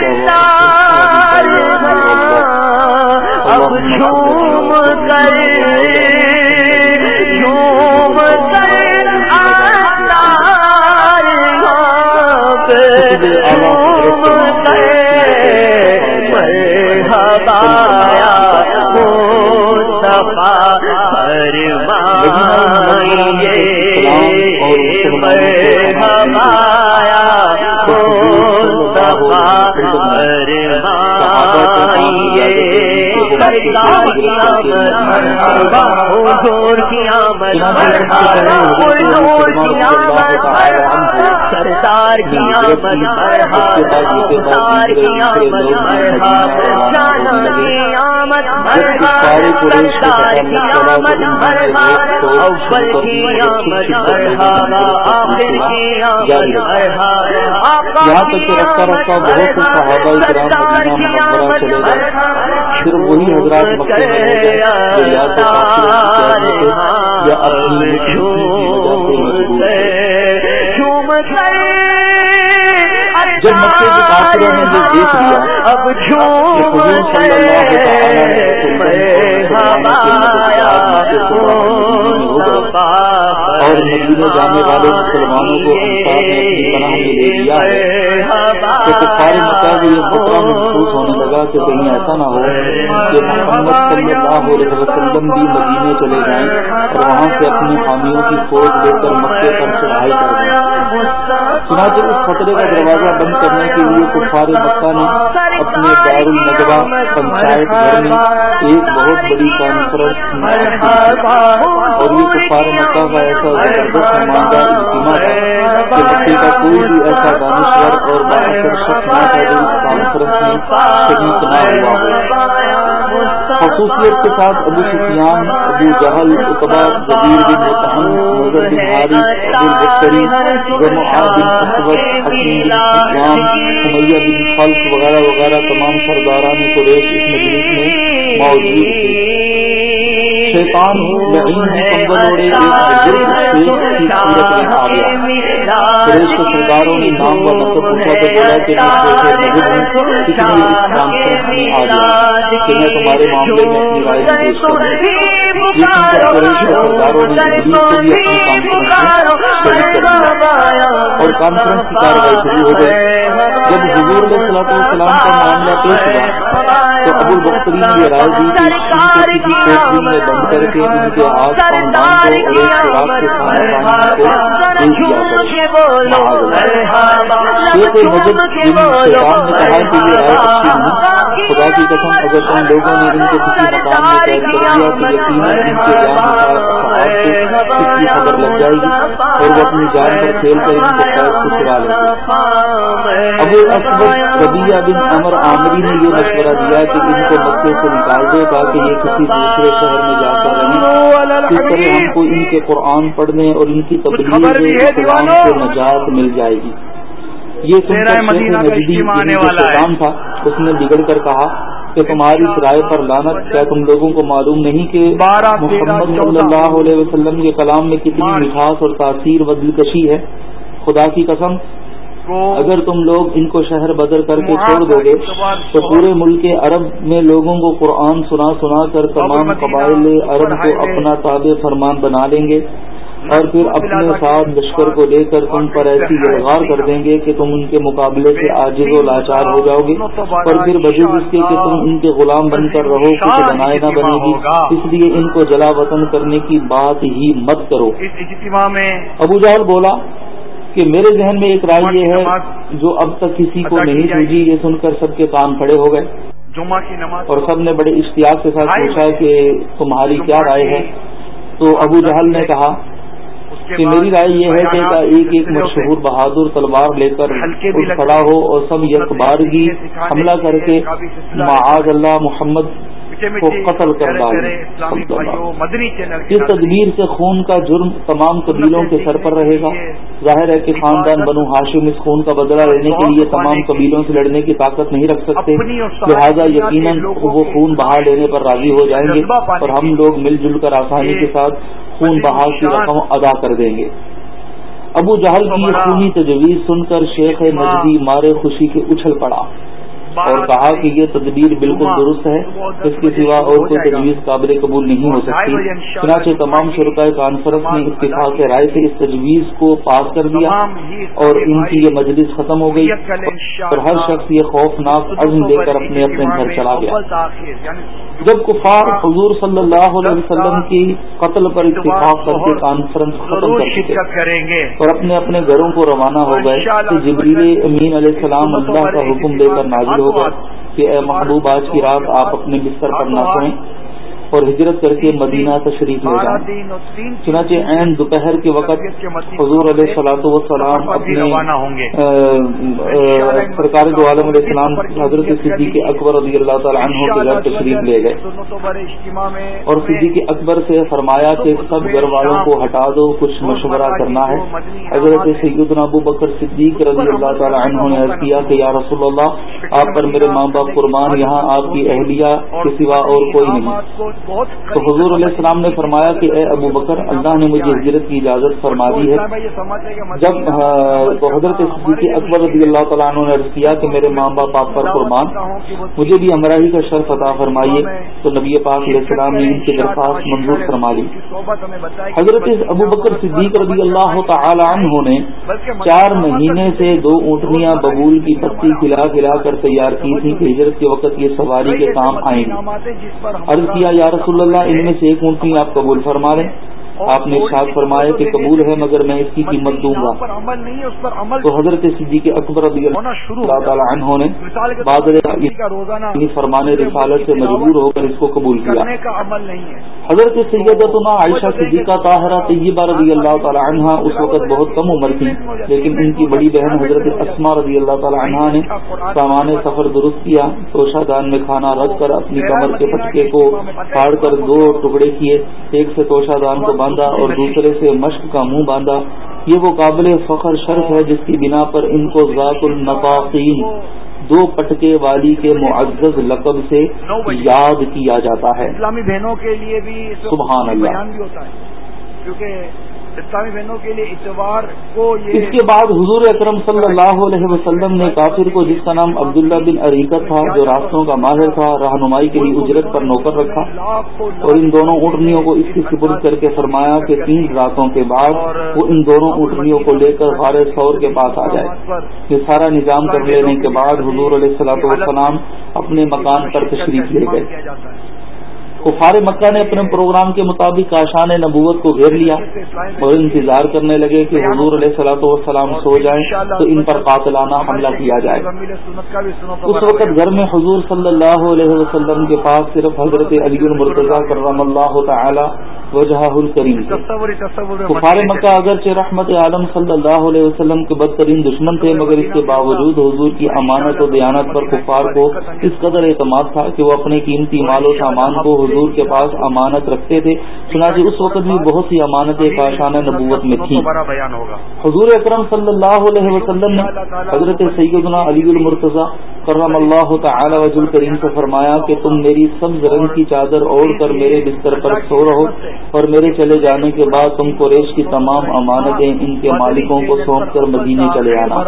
سرکار کی آمد سرکار کی آمد جانا کی آمد سرکار کی آمد اول کی آمد آخر کی آمد یہاں تک کہ رفتہ رفتہ بہت سے صحابہ کرام مدینہ منورہ چلے گئے پھر وہی حضرات مکے میں جو یا تو یا اپنی جب مکے کے کافروں نے جو دیکھ لیا اب حضور صلی اللہ اور مدینے جانے والے مسلمانوں کو انصاف نے اپنی پناہ میں لے لیا ہے تو سارے مکہ کو یہ خطرہ محسوس ہونے لگا کہ کہیں ایسا نہ ہو کہ محمد صلی اللہ علیہ وسلم بھی مدینے چلے جائیں اور وہاں سے اپنی حامیوں کی فوج لے کر مکے پر چڑھائی کر دیں۔ سنا چنانچہ اس خطرے کا دروازہ بند کرنے کے لیے کفار مکہ نے اپنے دار النجبہ پنچایت گھر میں ایک بہت بڑی کانفرنس اور یہ کفار مکہ کا ایسا زبردست اجتماع ہے کہ مکے کا کوئی بھی ایسا دانشور اور باثر شخص نہ اس کانفرنس میں شریک نہ ہوا خصوصیت کے ساتھ ابو سفیان، ابو جہل اتبا زبیر بن متحم، مظہر بن حاری، ابو البختری جمعہ بن اسود، حکیم بن اسلام سمیہ بن خلف وغیرہ وغیرہ تمام سرداران قریش اس مجلس میں موجود تھے۔ شیطان لعین کمبل ایک بزرگ شیخ کی صورت میں آ گیا۔ قریش کے سرداروں نے نام و نصب پوچھا تو بولا کہ مذہب ہوں اس لیے آ تمہارے معاملے میں اپنی رائے پیش کروں اور کانفرنس کی کاروائی شروع ہو گئی۔ جب حضور علیہ السلام السلام کا معاملہ پیش ہوا تو ابو البختری نے رائے دی کہ کوٹری میں بند کر کے ان کے ہاتھ خاندان کو اور ایک خوراک کے پانی کو کرے۔ شیخ نے کہا کہ یہ رائے اچھی نہیں۔ خدا کی قسم اگر تم لوگوں نے ان کو کسی مقام میں قید کر دیا تو یقیناً ان کے جان صاحب کو اس کی خبر لگ جائے گی اور وہ اپنی جان پر کھیل کر ان کو قید کو چرا لیں گے ابو اسبد ربیہ بن امر عامری نے یہ مشورہ دیا کہ ان کو مکے سے نکال دو تاکہ یہ کسی دوسرے شہر میں جا کر رہیں۔ اس طرح ہم کو ان کے قرآن پڑھنے اور ان کی تبدیلی قرآن سے نجات مل جائے گی۔ یہ سن کر نجدی کام تھا۔ اس نے بگڑ کر کہا کہ تمہاری اس رائے پر لانت کیا تم لوگوں کو معلوم نہیں کہ محمد صلی اللہ علیہ وسلم کے کلام میں کتنی مٹھاس اور تاثیر و دلکشی ہے؟ خدا کی قسم اگر تم لوگ ان کو شہر بدر کر کے چھوڑ دو گے تو پورے ملک عرب میں لوگوں کو قرآن سنا سنا کر تمام قبائل عرب کو اپنا تابع فرمان بنا لیں گے۔ اور پھر اپنے ساتھ لشکر کو لے کر تم پر ایسی یلغار کر دیں گے کہ تم ان کے مقابلے سے عاجز و لاچار ہو جاؤ گے اور پھر بجو اس کے کہ تم ان کے غلام بن کر رہو کچھ بنائے نہ بنے گی اس لیے ان کو جلا وطن کرنے کی بات ہی مت کرو۔ ابو جال بولا کہ میرے ذہن میں ایک رائے یہ ہے جو اب تک کسی کو نہیں سوجی یہ سن کر سب کے کان کھڑے ہو گئے۔ اور سب نے بڑے اشتیاق کے ساتھ پوچھا کہ تمہاری کیا رائے ہے۔ تو ابو جہل نے کہا کہ میری رائے یہ ہے کہ ایک ایک مشہور بہادر تلوار لے کر کھڑا ہو اور سب یک بارگی حملہ کر کے معاذ اللہ محمد کو قتل کر ڈالے اس تدبیر سے خون کا جرم تمام قبیلوں کے سر پر رہے گا۔ ظاہر ہے کہ خاندان بنو ہاشم اس خون کا بدلہ لینے کے لیے تمام قبیلوں سے لڑنے کی طاقت نہیں رکھ سکتے۔ لہٰذا یقیناً وہ خون بہا لینے پر راضی ہو جائیں گے اور ہم لوگ مل جل کر آسانی کے ساتھ خون بہا کی رقم ادا کر دیں گے۔ ابو جہل کی یہ خونی تجویز سن کر شیخ نجدی مارے خوشی کے اچھل پڑا۔ اور کہا کہ یہ تدبیر بالکل درست ہے اس کے سوا اور کوئی تجویز قابل قبول نہیں ہو سکتی۔ چنانچہ تمام شرکائے کانفرنس نے اتفاق رائے سے اس تجویز کو پاس کر دیا اور ان کی یہ مجلس ختم ہو گئی۔ اور ہر شخص یہ خوفناک عزم دے کر اپنے اپنے گھر چلا گیا۔ جب کفار حضور صلی اللہ علیہ وسلم کی قتل پر اتفاق کر کے کانفرنس ختم کر چکے۔ اور اپنے اپنے گھروں کو روانہ ہو گئے۔ تو جبریل امین علیہ السلام اللہ کا حکم دے کر نازل ہوگا کہ اے محبوب آج کی رات آپ اپنے بستر پر نہ سوئیں۔ اور ہجرت کر کے مدینہ تشریف لے جائیں۔ چنانچہ عین دوپہر کے وقت حضور علیہ صلاح وسلام اپنے سرکار دو عالم علیہ السلام حضرت صدیق اکبر رضی اللہ تعالیٰ عنہ کے گھر تشریف لے گئے۔ اور صدیق اکبر سے فرمایا کہ سب گھر والوں کو ہٹا دو کچھ مشورہ کرنا ہے۔ حضرت سید ابو بکر صدیق رضی اللہ تعالیٰ عنہ نے عرض کیا کہ یا رسول اللہ آپ پر میرے ماں باپ قربان یہاں آپ کی اہلیہ کے سوا اور کوئی نہیں۔ تو حضور علیہ السلام نے فرمایا کہ اے ابو بکر اللہ نے مجھے ہجرت کی اجازت فرما دی ہے۔ جب تو حضرت صدیقی اکبر رضی اللہ تعالیٰ عنہ نے عرض کیا کہ میرے ماں باپ آپ پر قربان۔ مجھے بھی ہمراہی کا شرف عطا فرمائیے۔ تو نبی پاک علیہ السلام نے ان کی درخواست منظور فرما لی حضرت ابو بکر صدیق رضی اللہ تعالی عنہ نے چار مہینے سے دو اونٹنیاں ببول کی پتی کھلا کھلا کر تیار کی تھی کہ ہجرت کے وقت یہ سواری کے کام آئیں گے۔ عرض کیا یا رسول اللہ ان میں سے ایک اونٹنی آپ قبول فرما لیں۔ آپ نے ارشاد فرمایا کہ قبول ہے مگر میں اس کی قیمت دوں گا۔ تو حضرت صدیق اکبر اللہ تعالیٰ عنہ نے یعنی فرمانے رسالت سے مجبور ہو کر اس کو قبول کیا۔ حضرت سیدتنا عائشہ صدیقہ طاہرہ طیبہ رضی اللہ تعالیٰ عنہ اس وقت بہت کم عمر تھی لیکن ان کی بڑی بہن حضرت اسما رضی اللہ تعالیٰ عنہ نے سامان سفر درست کیا توشہ دان میں کھانا رکھ کر اپنی کمر کے پٹکے کو پھاڑ کر دو ٹکڑے کیے ایک سے توشہ دان کو باندھا اور دوسرے سے مشق کا منہ باندھا یہ وہ قابل فخر شرف ہے جس کی بنا پر ان کو ذات النقاقین دو پٹکے والی کے معزز لقب سے یاد کیا جاتا ہے۔ اسلامی بہنوں کے لیے بھی سبحان اللہ۔ ہوتا ہے۔ کیونکہ اسلامی بہنوں کے لیے اتوار کو اس کے بعد حضور اکرم صلی اللہ علیہ وسلم نے کافر کو جس کا نام عبداللہ بن عریقت تھا، جو راستوں کا ماہر تھا، رہنمائی کے لیے اجرت پر نوکر رکھا اور ان دونوں اونٹنیوں کو اس کی سپرد کر کے فرمایا کہ تین راتوں کے بعد وہ ان دونوں اونٹنیوں کو لے کر غار سور کے پاس آ جائے۔ یہ سارا نظام کر لینے کے بعد حضور علیہ السلاۃ والسلام اپنے مکان پر تشریف لے گئے۔ کفار مکہ نے اپنے پروگرام کے مطابق آشان نبوت کو گھیر لیا اور انتظار کرنے لگے کہ حضور علیہ صلاح والسلام سو جائیں تو ان پر قاتلانہ حملہ کیا جائے۔ اس وقت گھر میں حضور صلی اللہ علیہ وسلم کے پاس صرف حضرت علی المرتضی کرم اللہ تعالی وجہ الکریم کفار مکہ اگرچہ رحمت عالم صلی اللہ علیہ وسلم کے بدترین دشمن تھے مگر اس کے باوجود حضور کی امانت و دیانت پر کفار کو اس قدر اعتماد تھا کہ وہ اپنے قیمتی مال و سامان کو حضور کے پاس امانت رکھتے تھے۔ چنانچہ اس وقت بھی بہت سی امانتیں کاشان نبوت میں تھیں۔ حضور اکرم صلی اللہ علیہ وسلم نے حضرت سیدنا علی المرتضی کرم اللہ تعالی وجل کریم سے فرمایا کہ تم میری سبز رنگ کی چادر اوڑھ کر میرے بستر پر سو رہو اور میرے چلے جانے کے بعد تم کو ریش کی تمام امانتیں ان کے مالکوں کو سونپ کر مدینے چلے آنا۔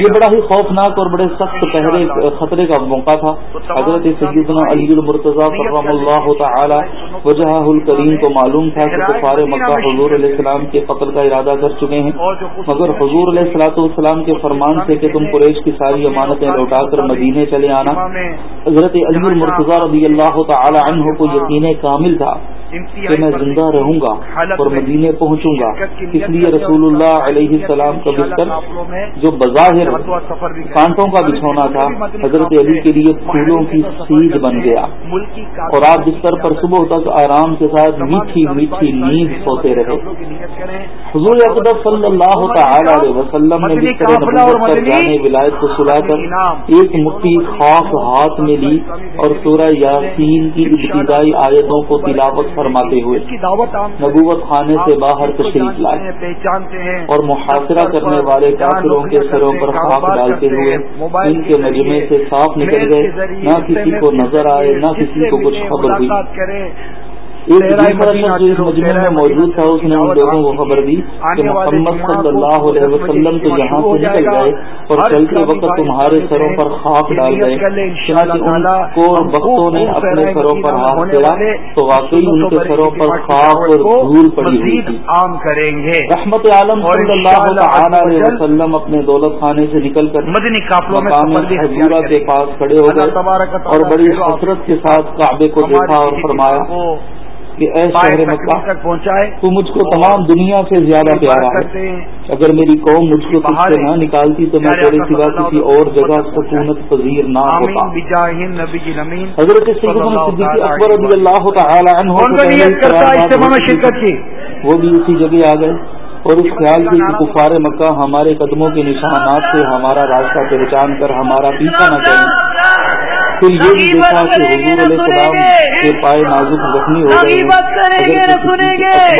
یہ بڑا ہی خوفناک اور بڑے سخت پہرے خطرے کا موقع تھا۔ حضرت سیدنا علی المرتضی کرم اللہ تعالی وجہ الکریم کو معلوم تھا کہ کفار مکہ حضور علیہ السلام کے قتل کا ارادہ کر چکے ہیں۔ مگر حضور علیہ السلاۃ والسلام کے فرمان سے کہ تم قریش کی ساری امانتیں لوٹا کر مدینے چلے آنا۔ حضرت علی المرتضی رضی اللہ تعالی عنہ کو یقین کامل تھا۔ کہ میں زندہ رہوں گا اور مدینے پہنچوں گا۔ اس لیے رسول اللہ علیہ السلام کا بستر جو بظاہر کانٹوں کا بچھونا تھا حضرت علی کے لیے پھولوں کی سیج بن گیا۔ اور آپ بستر پر صبح تک آرام کے ساتھ میٹھی میٹھی نیند سوتے رہے۔ حضور اقدس صلی اللہ تعالی علیہ وسلم نے بستر جانے ولایت کو سلا کر ایک مٹھی خاص ہاتھ میں لی اور سورہ یاسین کی ابتدائی آیتوں کو تلاوت فرماتے ہوئے نبوت خانے سے باہر تشریف لائے پہچانتے ہیں اور محاصرہ کرنے والے کافروں کے سروں پر خاک ڈالتے ہوئے ان کے مجمے سے صاف نکل گئے نہ کسی کو نظر آئے نہ کسی کو کچھ خبر ہوئی۔ مجمع میں موجود تھا اس نے ان لوگوں کو خبر دی کہ محمد صلی اللہ علیہ وسلم تو یہاں سے نکل گئے اور چلتے وقت تمہارے سروں پر خاک ڈال گئے۔ ان کو وقتوں نے اپنے سروں پر ہاتھ پھیرا تو واقعی ان کے سروں پر خاک اور دھول پڑی ہوئی تھی۔ عام کریں گے۔ رحمت عالم صلی اللہ علیہ وسلم اپنے دولت خانے سے نکل کر مدنی قافلوں میں کے پاس کھڑے ہو گئے اور بڑی حسرت کے ساتھ کعبے کو دیکھا اور فرمایا کہ اے شہر مکہ تک پہنچائے۔ تو مجھ کو تمام دنیا سے زیادہ پیارا ہے اگر میری قوم مجھ کو تجھ سے نہ نکالتی تو میں تیرے سوا کسی اور جگہ سکونت پذیر نہ ہوتا۔ حضرت سیدنا صدیق اکبر رضی اللہ تعالی عنہ شرکت کی؟ وہ بھی اسی جگہ آ گئے۔ اور اس خیال سے کہ کفار مکہ ہمارے قدموں کے نشانات سے ہمارا راستہ پہچان کر ہمارا پیچھا نہ کریں۔ پھر یہ بھی دیکھا کہ حضور علیہ السلام کے پائے نازک زخمی ہو گئے۔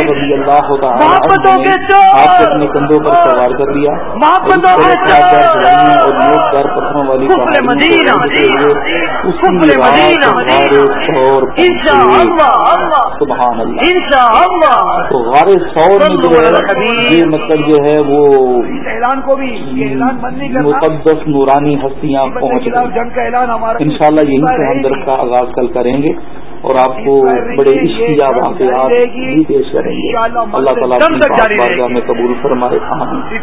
رضی اللہ تعالی نے آپ کو اپنے کندھوں پر سوار کر لیا اور نوک دار پتھروں والی سبحان اللہ۔ تو غار سور میں جو ہے یہ مطلب جو ہے وہ مقدس نورانی ہستیاں پہنچ گئی اعلان ہمارا۔ انشاءاللہ یہیں سے ہم درخت کا آغاز کل کریں گے اور آپ کو بڑے عشقیہ واقعات بھی پیش کریں گے۔ اللہ تعالیٰ میں قبول فرمائے۔